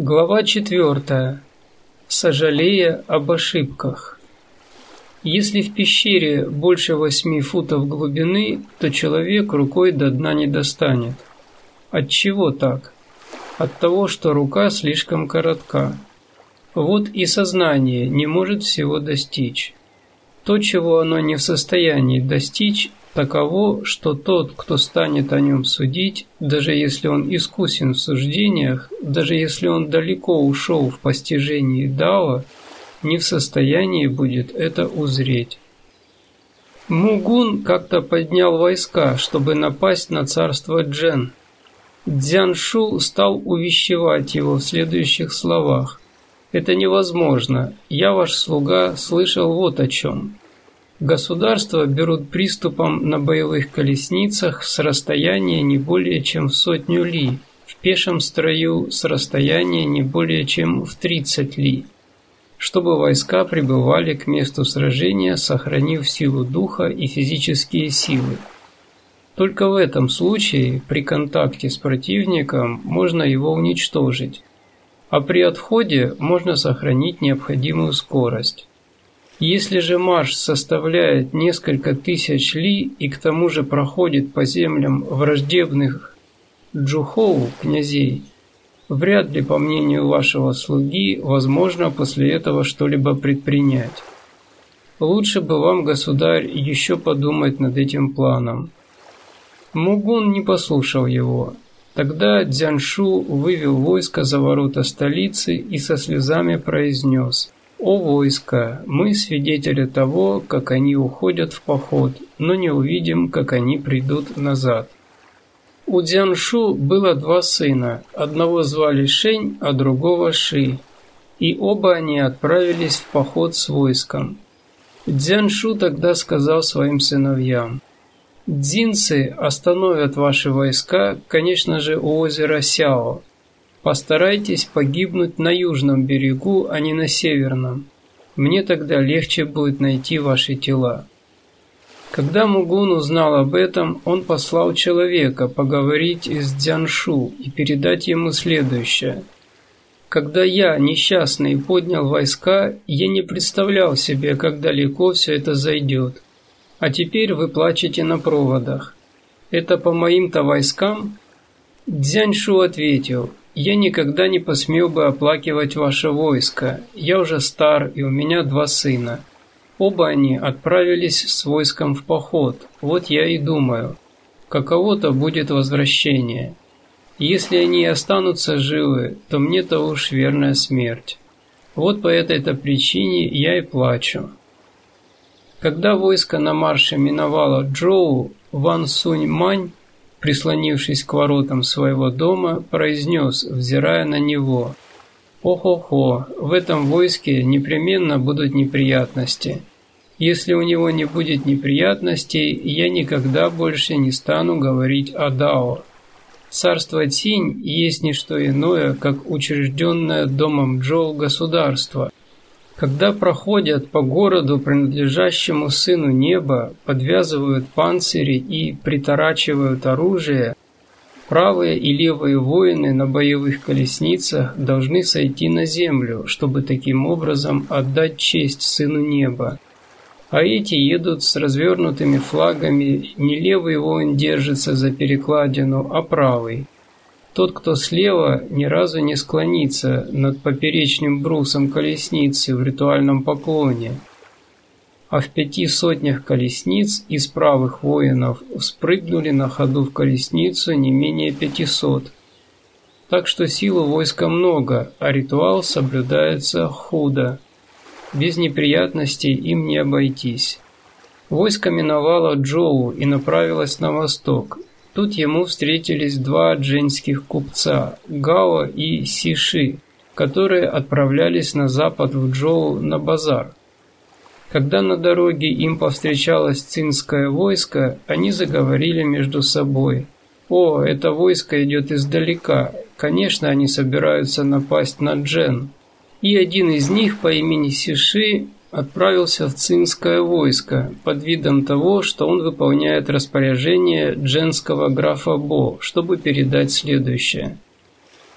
Глава 4. Сожалея об ошибках. Если в пещере больше восьми футов глубины, то человек рукой до дна не достанет. От чего так? От того, что рука слишком коротка. Вот и сознание не может всего достичь. То, чего оно не в состоянии достичь, таково, что тот, кто станет о нем судить, даже если он искусен в суждениях, даже если он далеко ушел в постижении Дао, не в состоянии будет это узреть. Мугун как-то поднял войска, чтобы напасть на царство Джен. Дзяншу стал увещевать его в следующих словах. «Это невозможно. Я, ваш слуга, слышал вот о чем. Государства берут приступом на боевых колесницах с расстояния не более чем в сотню ли, в пешем строю с расстояния не более чем в 30 ли, чтобы войска прибывали к месту сражения, сохранив силу духа и физические силы. Только в этом случае при контакте с противником можно его уничтожить, а при отходе можно сохранить необходимую скорость. Если же марш составляет несколько тысяч ли и к тому же проходит по землям враждебных Джухоу, князей, вряд ли, по мнению вашего слуги, возможно после этого что-либо предпринять. Лучше бы вам, государь, еще подумать над этим планом. Мугун не послушал его. Тогда Дзяншу вывел войско за ворота столицы и со слезами произнес – «О войско, мы свидетели того, как они уходят в поход, но не увидим, как они придут назад». У Дзяншу было два сына, одного звали Шень, а другого Ши, и оба они отправились в поход с войском. Дзяншу тогда сказал своим сыновьям, «Дзинцы остановят ваши войска, конечно же, у озера Сяо, Постарайтесь погибнуть на южном берегу, а не на северном. Мне тогда легче будет найти ваши тела. Когда Мугун узнал об этом, он послал человека поговорить с Дзяншу и передать ему следующее. Когда я, несчастный, поднял войска, я не представлял себе, как далеко все это зайдет. А теперь вы плачете на проводах. Это по моим-то войскам? Дзяншу ответил, я никогда не посмел бы оплакивать ваше войско. Я уже стар, и у меня два сына. Оба они отправились с войском в поход. Вот я и думаю, каково-то будет возвращение. Если они останутся живы, то мне-то уж верная смерть. Вот по этой-то причине я и плачу. Когда войско на марше миновало Джоу, Ван Сунь Мань прислонившись к воротам своего дома, произнес, взирая на него. «Ох-охо, в этом войске непременно будут неприятности. Если у него не будет неприятностей, я никогда больше не стану говорить о Дао. Царство Тинь есть не что иное, как учрежденное домом Джоу государство, когда проходят по городу, принадлежащему Сыну Неба, подвязывают панцири и приторачивают оружие, правые и левые воины на боевых колесницах должны сойти на землю, чтобы таким образом отдать честь Сыну Неба. А эти едут с развернутыми флагами, не левый воин держится за перекладину, а правый – тот, кто слева, ни разу не склонится над поперечным брусом колесницы в ритуальном поклоне, а в пяти сотнях колесниц из правых воинов спрыгнули на ходу в колесницу не менее пятисот. Так что силу войска много, а ритуал соблюдается худо. Без неприятностей им не обойтись. Войско миновало Джоу и направилось на восток, Тут ему встретились два джинских купца – Гао и Сиши, которые отправлялись на запад в Джоу на базар. Когда на дороге им повстречалось цинское войско, они заговорили между собой. «О, это войско идет издалека. Конечно, они собираются напасть на Джен». И один из них по имени Сиши отправился в цинское войско под видом того, что он выполняет распоряжение дженского графа Бо, чтобы передать следующее.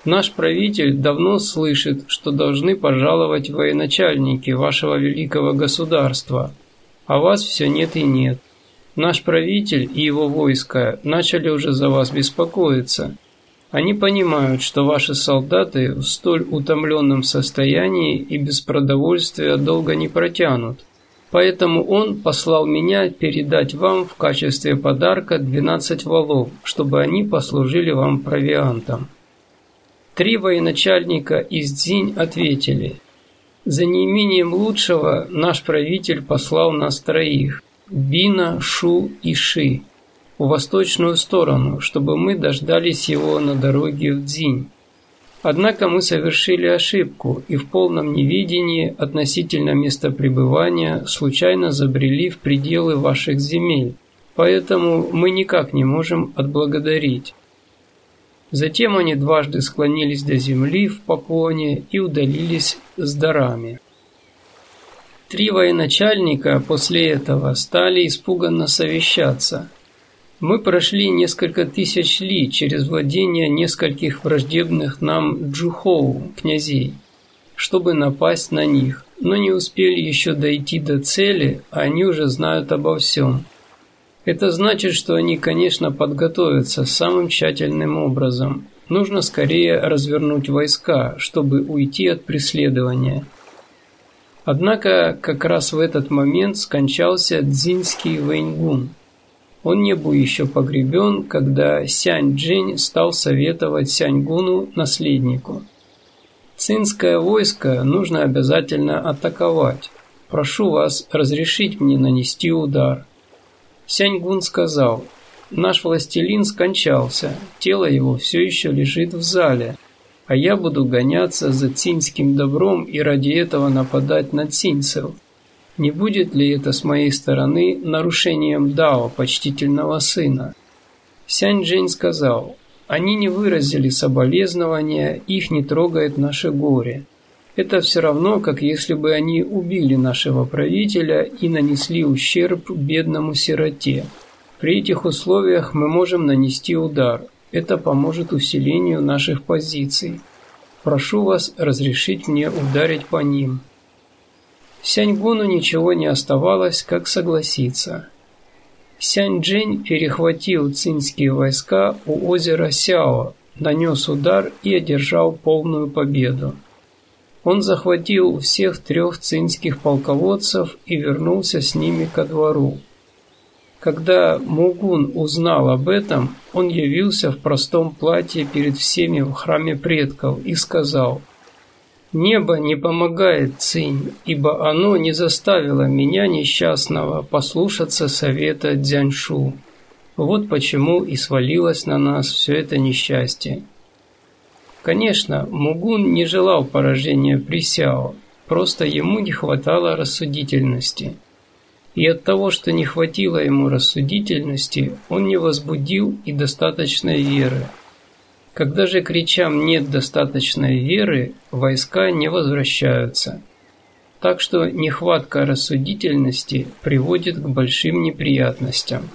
Наш правитель давно слышит, что должны пожаловать военачальники вашего великого государства, а вас все нет и нет. Наш правитель и его войско начали уже за вас беспокоиться. Они понимают, что ваши солдаты в столь утомленном состоянии и без продовольствия долго не протянут. Поэтому он послал меня передать вам в качестве подарка 12 валов, чтобы они послужили вам провиантом. Три военачальника из Дзинь ответили. За неимением лучшего наш правитель послал нас троих – Бина, Шу и Ши – в восточную сторону, чтобы мы дождались его на дороге в Дзинь. Однако мы совершили ошибку и в полном неведении относительно места пребывания случайно забрели в пределы ваших земель, поэтому мы никак не можем отблагодарить. Затем они дважды склонились до земли в поклоне и удалились с дарами. Три военачальника после этого стали испуганно совещаться – мы прошли несколько тысяч ли через владения нескольких враждебных нам Джухоу, князей, чтобы напасть на них, но не успели еще дойти до цели, а они уже знают обо всем. Это значит, что они, конечно, подготовятся самым тщательным образом. Нужно скорее развернуть войска, чтобы уйти от преследования. Однако как раз в этот момент скончался Дзинский Вэньгун – он не был еще погребен, когда Сянь Джень стал советовать Сянь Гуну наследнику. Цинское войско нужно обязательно атаковать. Прошу вас разрешить мне нанести удар. Сянь Гун сказал, наш властелин скончался, тело его все еще лежит в зале, а я буду гоняться за цинским добром и ради этого нападать на цинцев. Не будет ли это с моей стороны нарушением Дао почтительного сына? Сянь Джень сказал, они не выразили соболезнования, их не трогает наше горе. Это все равно, как если бы они убили нашего правителя и нанесли ущерб бедному сироте. При этих условиях мы можем нанести удар. Это поможет усилению наших позиций. Прошу вас разрешить мне ударить по ним. Сяньгуну ничего не оставалось, как согласиться. Сянь-Джень перехватил цинские войска у озера Сяо, нанес удар и одержал полную победу. Он захватил всех трех цинских полководцев и вернулся с ними ко двору. Когда Мугун узнал об этом, он явился в простом платье перед всеми в храме предков и сказал – Небо не помогает Цинь, ибо оно не заставило меня, несчастного, послушаться совета Дзяньшу. Вот почему и свалилось на нас все это несчастье. Конечно, Мугун не желал поражения при Сяо, просто ему не хватало рассудительности. И от того, что не хватило ему рассудительности, он не возбудил и достаточной веры. Когда же кричам нет достаточной веры, войска не возвращаются. Так что нехватка рассудительности приводит к большим неприятностям.